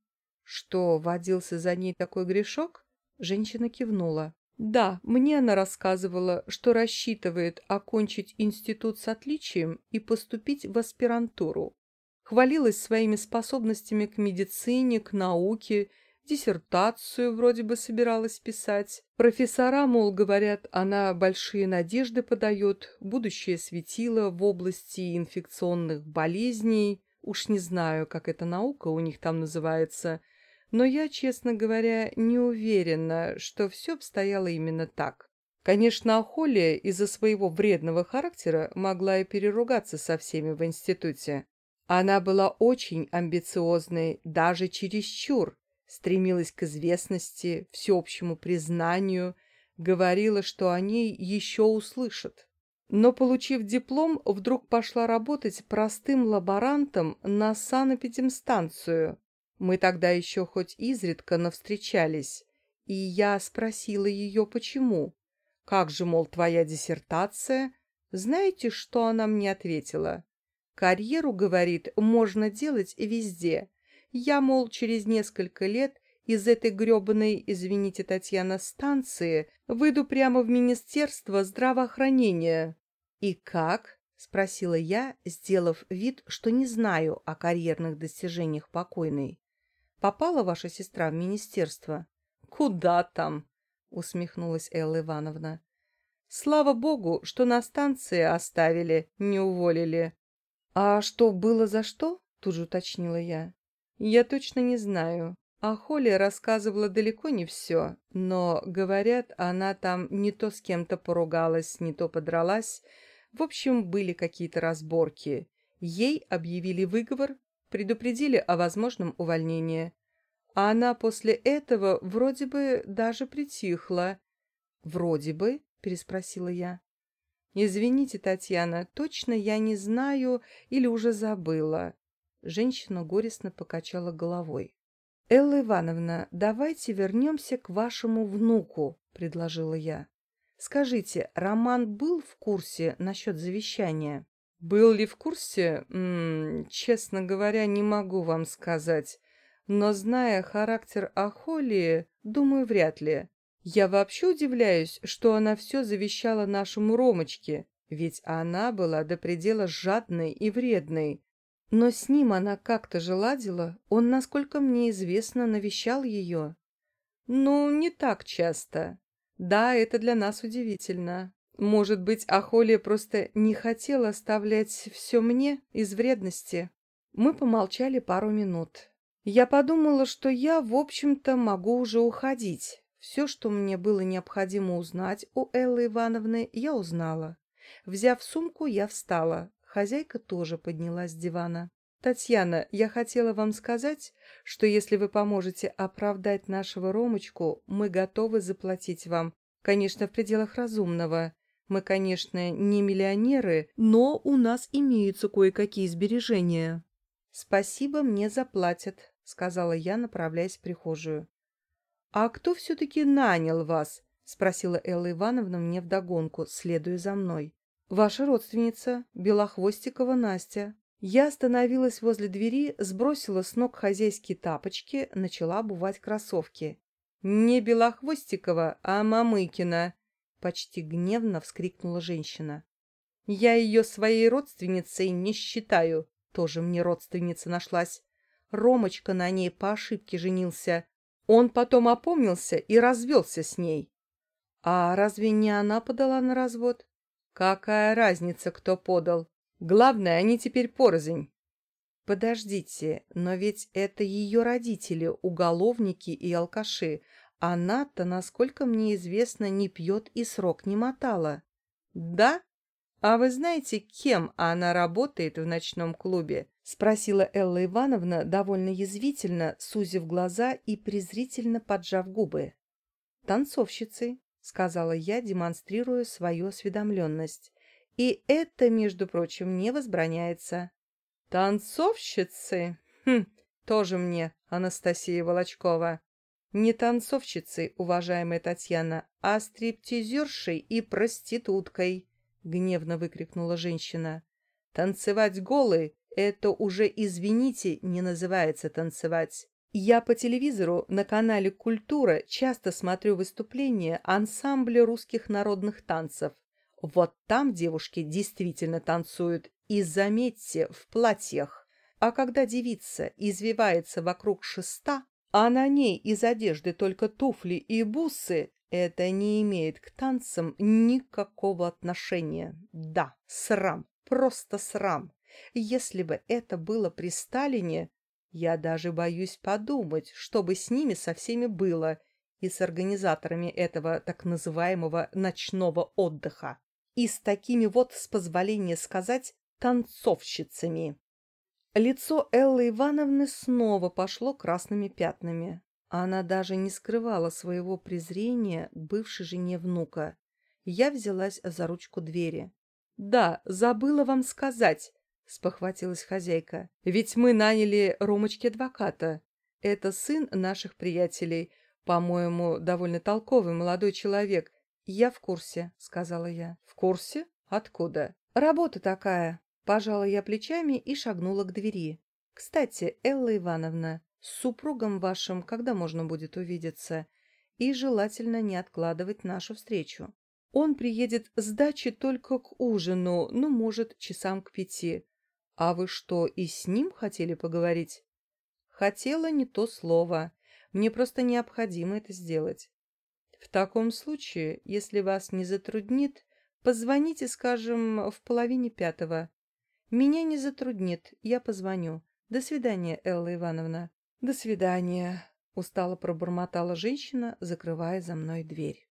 [SPEAKER 1] Что, водился за ней такой грешок? Женщина кивнула. Да, мне она рассказывала, что рассчитывает окончить институт с отличием и поступить в аспирантуру. Хвалилась своими способностями к медицине, к науке, диссертацию вроде бы собиралась писать. Профессора, мол, говорят, она большие надежды подает, будущее светило в области инфекционных болезней. Уж не знаю, как эта наука у них там называется – но я, честно говоря, не уверена, что все обстояло именно так. Конечно, Ахолия из-за своего вредного характера могла и переругаться со всеми в институте. Она была очень амбициозной, даже чересчур, стремилась к известности, всеобщему признанию, говорила, что о ней еще услышат. Но, получив диплом, вдруг пошла работать простым лаборантом на санэпидемстанцию, мы тогда еще хоть изредка навстречались, и я спросила ее, почему. «Как же, мол, твоя диссертация?» Знаете, что она мне ответила? «Карьеру, — говорит, — можно делать везде. Я, мол, через несколько лет из этой гребаной, извините, Татьяна, станции выйду прямо в Министерство здравоохранения». «И как?» — спросила я, сделав вид, что не знаю о карьерных достижениях покойной. Попала ваша сестра в министерство? Куда там? усмехнулась Элла Ивановна. Слава богу, что на станции оставили, не уволили. А что было за что? Тут же уточнила я. Я точно не знаю. А Холли рассказывала далеко не все, но, говорят, она там не то с кем-то поругалась, не то подралась. В общем, были какие-то разборки. Ей объявили выговор, предупредили о возможном увольнении. А она после этого вроде бы даже притихла. «Вроде бы?» — переспросила я. «Извините, Татьяна, точно я не знаю или уже забыла». Женщина горестно покачала головой. «Элла Ивановна, давайте вернемся к вашему внуку», — предложила я. «Скажите, Роман был в курсе насчет завещания?» Был ли в курсе? М -м, честно говоря, не могу вам сказать. Но зная характер Ахолии, думаю, вряд ли. Я вообще удивляюсь, что она все завещала нашему Ромочке, ведь она была до предела жадной и вредной. Но с ним она как-то же ладила, он, насколько мне известно, навещал ее. Ну, не так часто. Да, это для нас удивительно. Может быть, Ахолия просто не хотела оставлять все мне из вредности? Мы помолчали пару минут. Я подумала, что я, в общем-то, могу уже уходить. Все, что мне было необходимо узнать у Эллы Ивановны, я узнала. Взяв сумку, я встала. Хозяйка тоже поднялась с дивана. «Татьяна, я хотела вам сказать, что если вы поможете оправдать нашего Ромочку, мы готовы заплатить вам, конечно, в пределах разумного. Мы, конечно, не миллионеры, но у нас имеются кое-какие сбережения». «Спасибо, мне заплатят», — сказала я, направляясь в прихожую. «А кто все-таки нанял вас?» — спросила Элла Ивановна мне вдогонку, следуя за мной. «Ваша родственница, Белохвостикова Настя». Я остановилась возле двери, сбросила с ног хозяйские тапочки, начала обувать кроссовки. «Не Белохвостикова, а Мамыкина!» — почти гневно вскрикнула женщина. «Я ее своей родственницей не считаю. Тоже мне родственница нашлась. Ромочка на ней по ошибке женился. Он потом опомнился и развелся с ней. А разве не она подала на развод? Какая разница, кто подал? Главное, они теперь порознь. Подождите, но ведь это ее родители, уголовники и алкаши. Она-то, насколько мне известно, не пьет и срок не мотала. Да? А вы знаете, кем она работает в ночном клубе? Спросила Элла Ивановна довольно язвительно, сузив глаза и презрительно поджав губы. Танцовщицей, сказала я, демонстрируя свою осведомленность. И это, между прочим, не возбраняется. Танцовщицы? Хм, тоже мне, Анастасия Волочкова. Не танцовщицей, уважаемая Татьяна, а стриптизершей и проституткой, гневно выкрикнула женщина. Танцевать голой — это уже, извините, не называется танцевать. Я по телевизору на канале «Культура» часто смотрю выступления ансамбля русских народных танцев. Вот там девушки действительно танцуют, и, заметьте, в платьях. А когда девица извивается вокруг шеста, а на ней из одежды только туфли и бусы, это не имеет к танцам никакого отношения. Да, срам, просто срам. Если бы это было при Сталине, я даже боюсь подумать, что бы с ними со всеми было и с организаторами этого так называемого ночного отдыха, и с такими вот, с позволения сказать, танцовщицами. Лицо Эллы Ивановны снова пошло красными пятнами. Она даже не скрывала своего презрения к бывшей жене внука. Я взялась за ручку двери. «Да, забыла вам сказать. — спохватилась хозяйка. «Ведь мы наняли Ромочки адвоката. Это сын наших приятелей. По-моему, довольно толковый молодой человек. Я в курсе», — сказала я. «В курсе? Откуда?» «Работа такая». Пожала я плечами и шагнула к двери. «Кстати, Элла Ивановна, с супругом вашим когда можно будет увидеться? И желательно не откладывать нашу встречу. Он приедет с дачи только к ужину, ну, может, часам к пяти. «А вы что, и с ним хотели поговорить?» «Хотела не то слово. Мне просто необходимо это сделать». «В таком случае, если вас не затруднит, позвоните, скажем, в половине пятого. Меня не затруднит, я позвоню. До свидания, Элла Ивановна». «До свидания», — устало пробормотала женщина, закрывая за мной дверь.